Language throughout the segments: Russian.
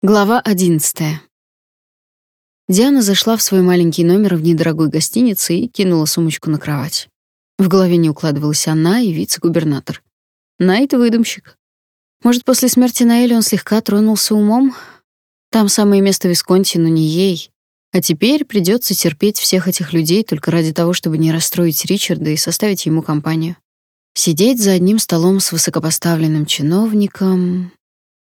Глава 11. Диана зашла в свой маленький номер в недорогой гостинице и кинула сумочку на кровать. В голове не укладывалась она и вице-губернатор. Найт — выдумщик. Может, после смерти Наэли он слегка тронулся умом? Там самое место Висконти, но не ей. А теперь придется терпеть всех этих людей только ради того, чтобы не расстроить Ричарда и составить ему компанию. Сидеть за одним столом с высокопоставленным чиновником,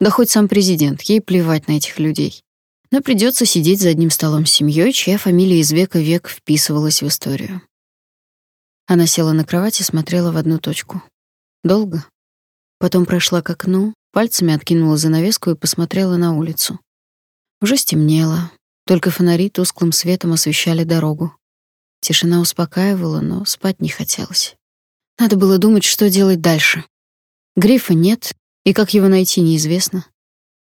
да хоть сам президент, ей плевать на этих людей. Но придется сидеть за одним столом с семьей, чья фамилия из века в век вписывалась в историю. Она села на кровати и смотрела в одну точку. Долго. Потом прошла к окну, пальцами откинула занавеску и посмотрела на улицу. Уже стемнело, только фонари тусклым светом освещали дорогу. Тишина успокаивала, но спать не хотелось. Надо было думать, что делать дальше. Грифа нет, и как его найти, неизвестно.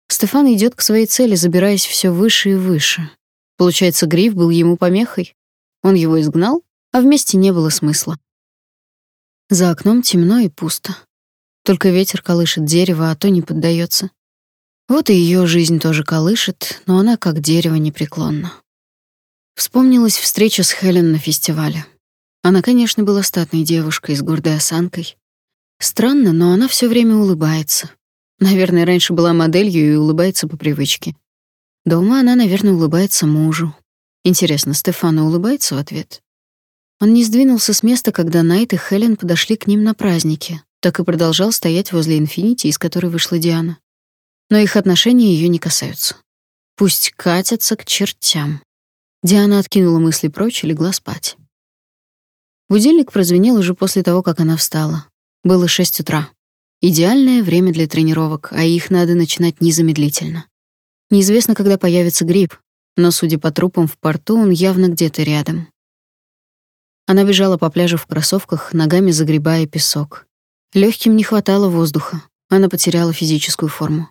Стефан идет к своей цели, забираясь все выше и выше. Получается, Гриф был ему помехой. Он его изгнал, а вместе не было смысла. За окном темно и пусто. Только ветер колышет дерево, а то не поддается. Вот и ее жизнь тоже колышет, но она как дерево непреклонна. Вспомнилась встреча с Хелен на фестивале. Она, конечно, была статной девушкой с гордой осанкой, Странно, но она все время улыбается. Наверное, раньше была моделью и улыбается по привычке. Дома она, наверное, улыбается мужу. Интересно, Стефана улыбается в ответ? Он не сдвинулся с места, когда Найт и Хелен подошли к ним на празднике, так и продолжал стоять возле Инфинити, из которой вышла Диана. Но их отношения ее не касаются. Пусть катятся к чертям. Диана откинула мысли прочь и легла спать. Будильник прозвенел уже после того, как она встала. Было шесть утра. Идеальное время для тренировок, а их надо начинать незамедлительно. Неизвестно, когда появится грипп, но, судя по трупам в порту, он явно где-то рядом. Она бежала по пляжу в кроссовках, ногами загребая песок. Легким не хватало воздуха. Она потеряла физическую форму.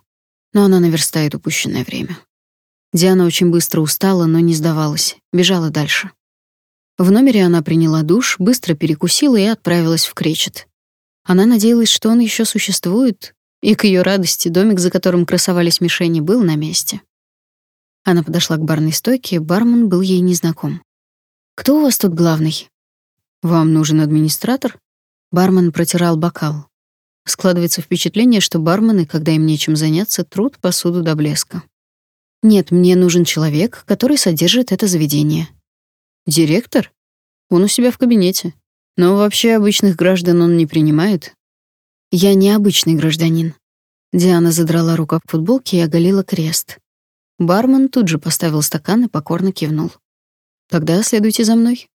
Но она наверстает упущенное время. Диана очень быстро устала, но не сдавалась, бежала дальше. В номере она приняла душ, быстро перекусила и отправилась в кречет. Она надеялась, что он еще существует, и к ее радости домик, за которым красовались мишени, был на месте. Она подошла к барной стойке, бармен был ей незнаком. «Кто у вас тут главный?» «Вам нужен администратор?» Бармен протирал бокал. Складывается впечатление, что бармены, когда им нечем заняться, труд посуду до блеска. «Нет, мне нужен человек, который содержит это заведение». «Директор? Он у себя в кабинете. Но вообще обычных граждан он не принимает. Я не обычный гражданин. Диана задрала рукав футболки и оголила крест. Бармен тут же поставил стакан и покорно кивнул. Тогда следуйте за мной.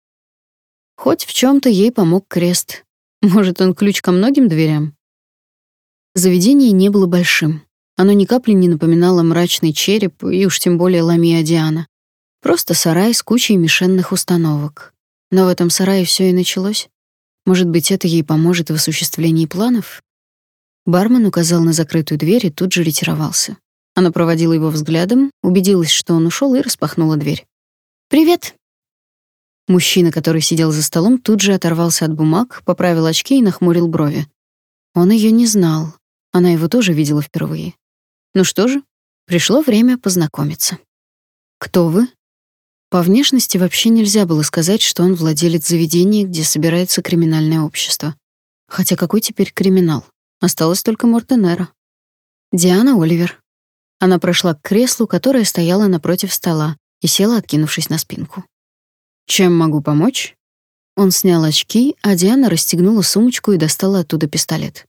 Хоть в чем то ей помог крест. Может, он ключ ко многим дверям. Заведение не было большим. Оно ни капли не напоминало мрачный череп и уж тем более ламия Диана. Просто сарай с кучей мишенных установок. Но в этом сарае все и началось. Может быть, это ей поможет в осуществлении планов? Бармен указал на закрытую дверь и тут же ретировался. Она проводила его взглядом, убедилась, что он ушел, и распахнула дверь. «Привет!» Мужчина, который сидел за столом, тут же оторвался от бумаг, поправил очки и нахмурил брови. Он ее не знал. Она его тоже видела впервые. Ну что же, пришло время познакомиться. «Кто вы?» По внешности вообще нельзя было сказать, что он владелец заведения, где собирается криминальное общество. Хотя какой теперь криминал? Осталось только Мортенера. Диана Оливер. Она прошла к креслу, которое стояло напротив стола, и села, откинувшись на спинку. «Чем могу помочь?» Он снял очки, а Диана расстегнула сумочку и достала оттуда пистолет.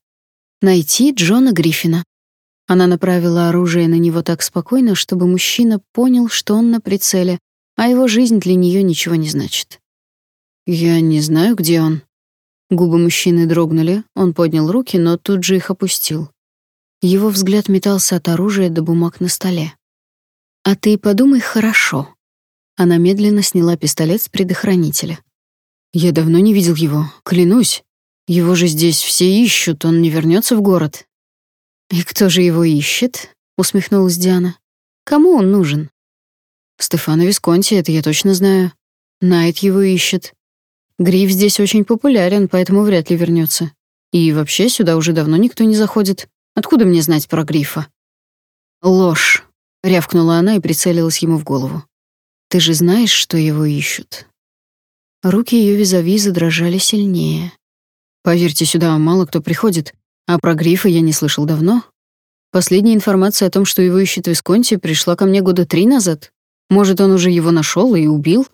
«Найти Джона Гриффина». Она направила оружие на него так спокойно, чтобы мужчина понял, что он на прицеле, а его жизнь для нее ничего не значит. Я не знаю, где он. Губы мужчины дрогнули, он поднял руки, но тут же их опустил. Его взгляд метался от оружия до бумаг на столе. А ты подумай хорошо. Она медленно сняла пистолет с предохранителя. Я давно не видел его, клянусь. Его же здесь все ищут, он не вернется в город. И кто же его ищет? усмехнулась Диана. Кому он нужен? Стефано Висконти, это я точно знаю. Найт его ищет. Гриф здесь очень популярен, поэтому вряд ли вернется. И вообще сюда уже давно никто не заходит. Откуда мне знать про Грифа? Ложь, рявкнула она и прицелилась ему в голову. Ты же знаешь, что его ищут. Руки ее визави задрожали сильнее. Поверьте, сюда мало кто приходит, а про Грифа я не слышал давно. Последняя информация о том, что его ищет Висконти, пришла ко мне года три назад. Может, он уже его нашел и убил?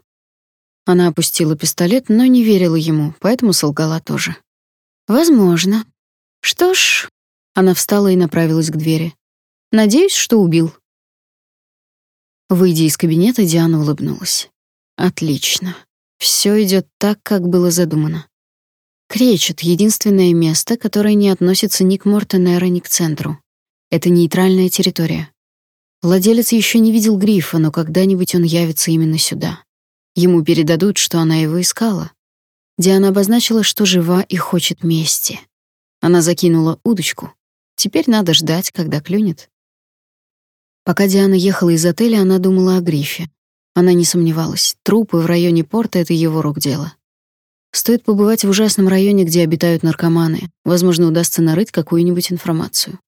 Она опустила пистолет, но не верила ему, поэтому солгала тоже. Возможно. Что ж, она встала и направилась к двери. Надеюсь, что убил. Выйдя из кабинета, Диана улыбнулась. Отлично. Все идет так, как было задумано. Кречет — единственное место, которое не относится ни к Мортенера, ни к центру. Это нейтральная территория. Владелец еще не видел Грифа, но когда-нибудь он явится именно сюда. Ему передадут, что она его искала. Диана обозначила, что жива и хочет мести. Она закинула удочку. Теперь надо ждать, когда клюнет. Пока Диана ехала из отеля, она думала о Грифе. Она не сомневалась, трупы в районе порта — это его рук дело. Стоит побывать в ужасном районе, где обитают наркоманы. Возможно, удастся нарыть какую-нибудь информацию.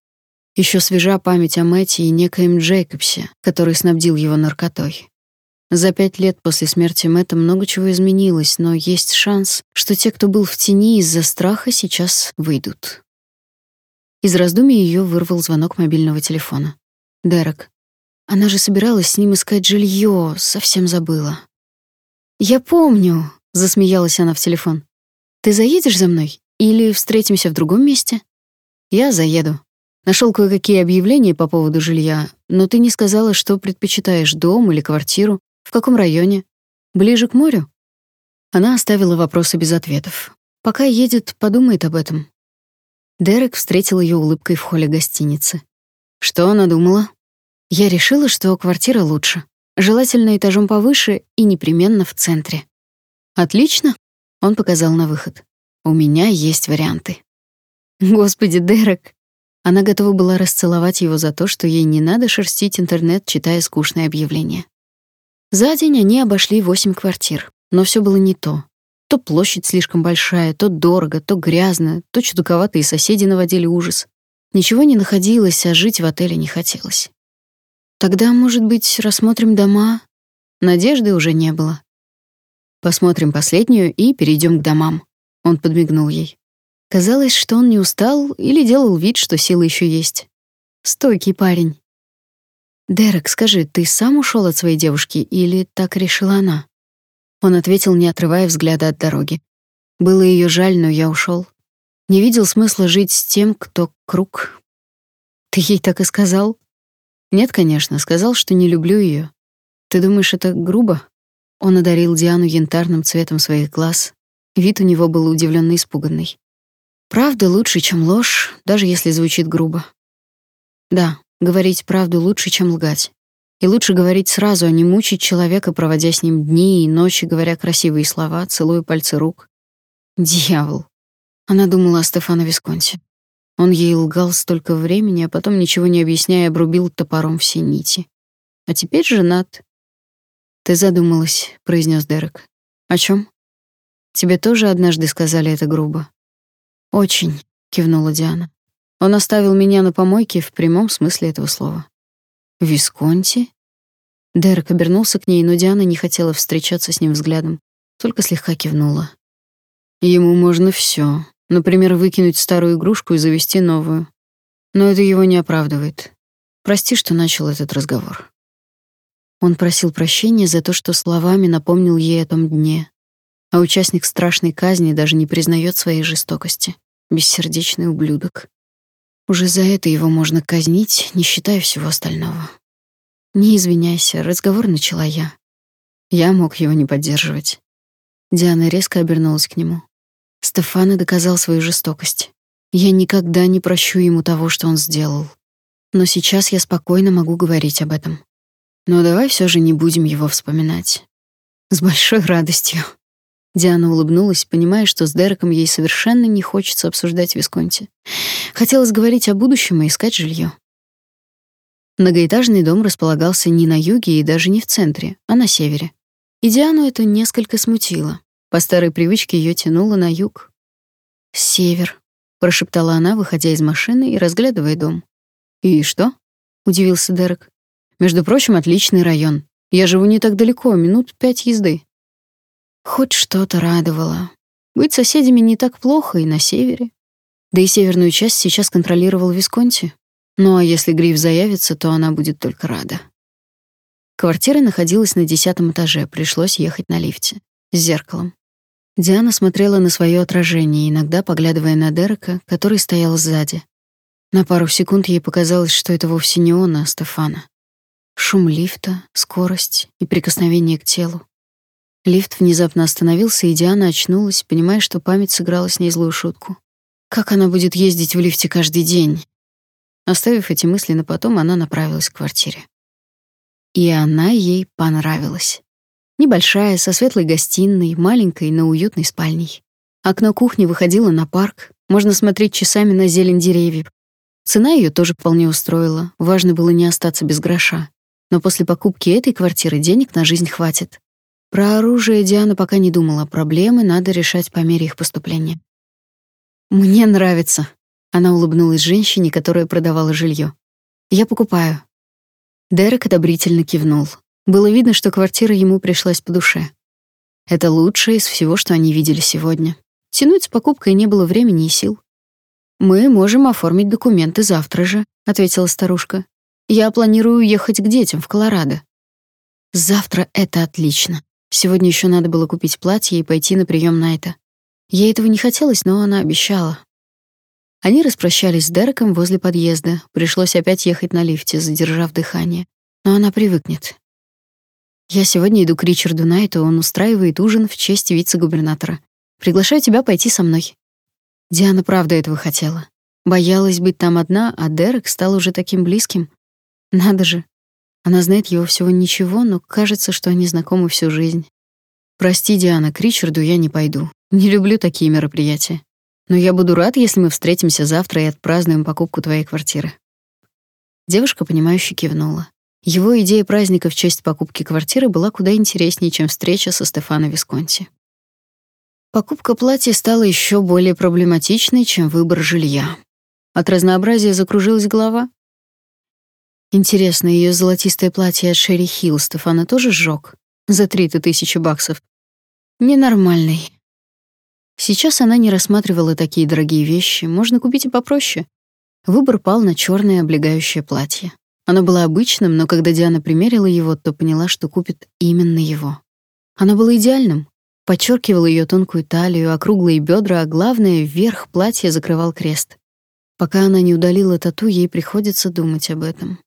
Еще свежа память о Мэтте и некоем Джейкобсе, который снабдил его наркотой. За пять лет после смерти Мэтта много чего изменилось, но есть шанс, что те, кто был в тени из-за страха, сейчас выйдут. Из раздумий ее вырвал звонок мобильного телефона. Дерек. Она же собиралась с ним искать жилье, совсем забыла. «Я помню», — засмеялась она в телефон. «Ты заедешь за мной? Или встретимся в другом месте?» «Я заеду. Нашел кое-какие объявления по поводу жилья, но ты не сказала, что предпочитаешь, дом или квартиру. В каком районе? Ближе к морю? Она оставила вопросы без ответов. Пока едет, подумает об этом. Дерек встретил ее улыбкой в холле гостиницы. Что она думала? Я решила, что квартира лучше. Желательно этажом повыше и непременно в центре. Отлично, он показал на выход. У меня есть варианты. Господи, Дерек. Она готова была расцеловать его за то, что ей не надо шерстить интернет, читая скучные объявления. За день они обошли восемь квартир, но все было не то. То площадь слишком большая, то дорого, то грязно, то чудаковатые соседи наводили ужас. Ничего не находилось, а жить в отеле не хотелось. Тогда, может быть, рассмотрим дома? Надежды уже не было. Посмотрим последнюю и перейдем к домам. Он подмигнул ей. Казалось, что он не устал или делал вид, что силы еще есть. Стойкий парень. «Дерек, скажи, ты сам ушел от своей девушки или так решила она?» Он ответил, не отрывая взгляда от дороги. «Было ее жаль, но я ушел. Не видел смысла жить с тем, кто круг». «Ты ей так и сказал?» «Нет, конечно, сказал, что не люблю ее. Ты думаешь, это грубо?» Он одарил Диану янтарным цветом своих глаз. Вид у него был удивленно испуганный. «Правда лучше, чем ложь, даже если звучит грубо». «Да, Говорить правду лучше, чем лгать. И лучше говорить сразу, а не мучить человека, проводя с ним дни и ночи, говоря красивые слова, целуя пальцы рук. Дьявол. Она думала о Стефано Висконти. Он ей лгал столько времени, а потом, ничего не объясняя, обрубил топором все нити. А теперь женат. «Ты задумалась», — произнес Дерек. «О чем? «Тебе тоже однажды сказали это грубо?» «Очень», — кивнула Диана. Он оставил меня на помойке в прямом смысле этого слова. Висконти? Дерек обернулся к ней, но Диана не хотела встречаться с ним взглядом, только слегка кивнула. Ему можно все, например, выкинуть старую игрушку и завести новую. Но это его не оправдывает. Прости, что начал этот разговор. Он просил прощения за то, что словами напомнил ей о том дне, а участник страшной казни даже не признает своей жестокости. Бессердечный ублюдок. Уже за это его можно казнить, не считая всего остального. Не извиняйся, разговор начала я. Я мог его не поддерживать. Диана резко обернулась к нему. Стефано доказал свою жестокость. Я никогда не прощу ему того, что он сделал. Но сейчас я спокойно могу говорить об этом. Но давай все же не будем его вспоминать. С большой радостью. Диана улыбнулась, понимая, что с Дереком ей совершенно не хочется обсуждать Висконти. Хотелось говорить о будущем и искать жилье. Многоэтажный дом располагался не на юге и даже не в центре, а на севере. И Диану это несколько смутило. По старой привычке ее тянуло на юг. «Север», — прошептала она, выходя из машины и разглядывая дом. «И что?» — удивился Дерек. Между прочим, отличный район. Я живу не так далеко, минут пять езды. Хоть что-то радовало. Быть соседями не так плохо и на севере. Да и северную часть сейчас контролировал Висконти. Ну а если Гриф заявится, то она будет только рада. Квартира находилась на десятом этаже, пришлось ехать на лифте. С зеркалом. Диана смотрела на свое отражение, иногда поглядывая на Дерека, который стоял сзади. На пару секунд ей показалось, что это вовсе не он, а Стефана. Шум лифта, скорость и прикосновение к телу. Лифт внезапно остановился, и Диана очнулась, понимая, что память сыграла с ней злую шутку. Как она будет ездить в лифте каждый день? Оставив эти мысли на потом, она направилась к квартире. И она ей понравилась. Небольшая, со светлой гостиной, маленькой, но уютной спальней. Окно кухни выходило на парк, можно смотреть часами на зелень деревьев. Цена ее тоже вполне устроила, важно было не остаться без гроша. Но после покупки этой квартиры денег на жизнь хватит. Про оружие Диана пока не думала, проблемы надо решать по мере их поступления. Мне нравится. Она улыбнулась женщине, которая продавала жилье. Я покупаю. Дерек одобрительно кивнул. Было видно, что квартира ему пришлась по душе. Это лучшее из всего, что они видели сегодня. Тянуть с покупкой не было времени и сил. Мы можем оформить документы завтра же, ответила старушка. Я планирую ехать к детям в Колорадо. Завтра это отлично. Сегодня еще надо было купить платье и пойти на прием Найта. Ей этого не хотелось, но она обещала. Они распрощались с Дереком возле подъезда. Пришлось опять ехать на лифте, задержав дыхание. Но она привыкнет. Я сегодня иду к Ричарду Найту, он устраивает ужин в честь вице-губернатора. Приглашаю тебя пойти со мной. Диана правда этого хотела. Боялась быть там одна, а Дерек стал уже таким близким. Надо же, она знает его всего ничего, но кажется, что они знакомы всю жизнь. Прости, Диана, к Ричарду я не пойду. Не люблю такие мероприятия. Но я буду рад, если мы встретимся завтра и отпразднуем покупку твоей квартиры. Девушка понимающе кивнула. Его идея праздника в честь покупки квартиры была куда интереснее, чем встреча со Стефано Висконти. Покупка платья стала еще более проблематичной, чем выбор жилья. От разнообразия закружилась голова, Интересно, ее золотистое платье от Шерри Хилл Стефана тоже сжег? За три-то тысячи баксов. Ненормальный. Сейчас она не рассматривала такие дорогие вещи, можно купить и попроще. Выбор пал на черное облегающее платье. Оно было обычным, но когда Диана примерила его, то поняла, что купит именно его. Оно было идеальным, подчеркивало ее тонкую талию, округлые бедра, а главное, верх платья закрывал крест. Пока она не удалила тату, ей приходится думать об этом.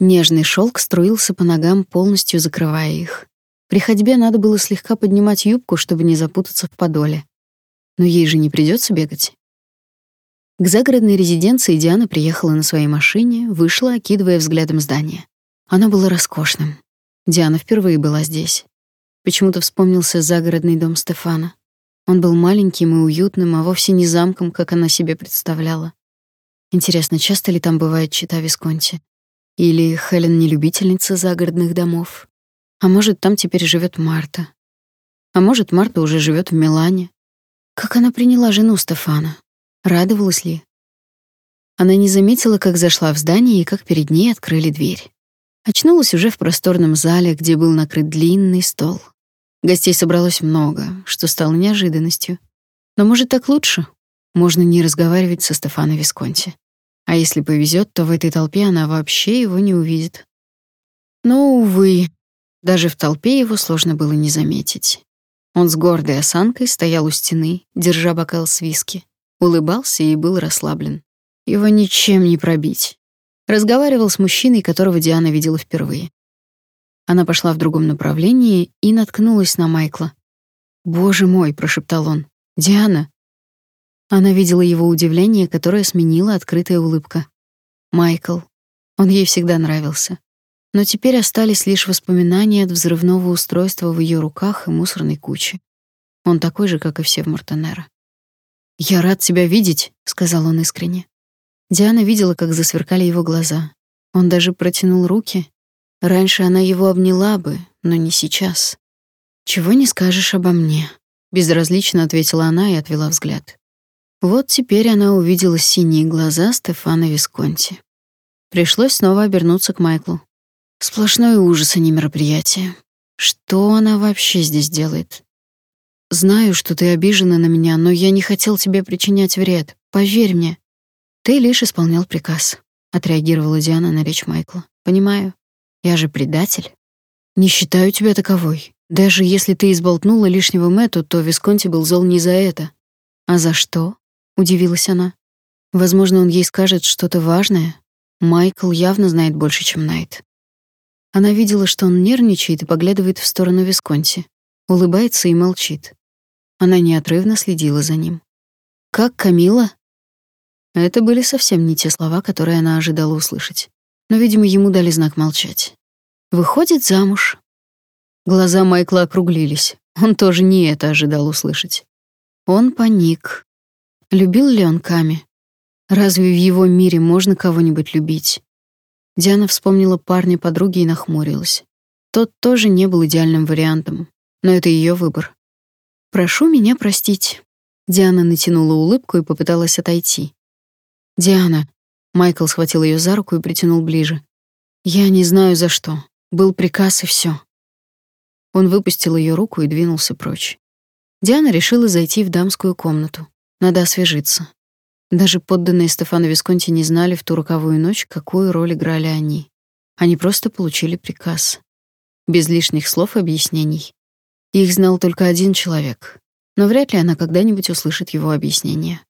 Нежный шелк струился по ногам, полностью закрывая их. При ходьбе надо было слегка поднимать юбку, чтобы не запутаться в подоле. Но ей же не придется бегать. К загородной резиденции Диана приехала на своей машине, вышла, окидывая взглядом здание. Оно было роскошным. Диана впервые была здесь. Почему-то вспомнился загородный дом Стефана. Он был маленьким и уютным, а вовсе не замком, как она себе представляла. Интересно, часто ли там бывает чита Висконти? Или Хелен не любительница загородных домов? А может, там теперь живет Марта? А может, Марта уже живет в Милане? Как она приняла жену Стефана? Радовалась ли? Она не заметила, как зашла в здание и как перед ней открыли дверь. Очнулась уже в просторном зале, где был накрыт длинный стол. Гостей собралось много, что стало неожиданностью. Но может так лучше? Можно не разговаривать со Стефано Висконти. А если повезет, то в этой толпе она вообще его не увидит. Но, увы, даже в толпе его сложно было не заметить. Он с гордой осанкой стоял у стены, держа бокал с виски, улыбался и был расслаблен. Его ничем не пробить. Разговаривал с мужчиной, которого Диана видела впервые. Она пошла в другом направлении и наткнулась на Майкла. «Боже мой!» — прошептал он. «Диана, она видела его удивление, которое сменила открытая улыбка. Майкл. Он ей всегда нравился. Но теперь остались лишь воспоминания от взрывного устройства в ее руках и мусорной кучи. Он такой же, как и все в Мортенеро. «Я рад тебя видеть», — сказал он искренне. Диана видела, как засверкали его глаза. Он даже протянул руки. Раньше она его обняла бы, но не сейчас. «Чего не скажешь обо мне», — безразлично ответила она и отвела взгляд. Вот теперь она увидела синие глаза Стефана Висконти. Пришлось снова обернуться к Майклу. Сплошной ужас, а не мероприятие. Что она вообще здесь делает? Знаю, что ты обижена на меня, но я не хотел тебе причинять вред. Поверь мне. Ты лишь исполнял приказ, отреагировала Диана на речь Майкла. Понимаю. Я же предатель. Не считаю тебя таковой. Даже если ты изболтнула лишнего Мэтту, то Висконти был зол не за это. А за что? Удивилась она. Возможно, он ей скажет что-то важное. Майкл явно знает больше, чем Найт. Она видела, что он нервничает и поглядывает в сторону Висконти, улыбается и молчит. Она неотрывно следила за ним. «Как Камила?» Это были совсем не те слова, которые она ожидала услышать. Но, видимо, ему дали знак молчать. «Выходит замуж». Глаза Майкла округлились. Он тоже не это ожидал услышать. Он паник. Любил ли он Ками? Разве в его мире можно кого-нибудь любить? Диана вспомнила парня подруги и нахмурилась. Тот тоже не был идеальным вариантом, но это ее выбор. Прошу меня простить. Диана натянула улыбку и попыталась отойти. Диана, Майкл схватил ее за руку и притянул ближе. Я не знаю за что. Был приказ и все. Он выпустил ее руку и двинулся прочь. Диана решила зайти в дамскую комнату. Надо освежиться. Даже подданные Стефана Висконти не знали в ту роковую ночь, какую роль играли они. Они просто получили приказ. Без лишних слов и объяснений. Их знал только один человек, но вряд ли она когда-нибудь услышит его объяснение.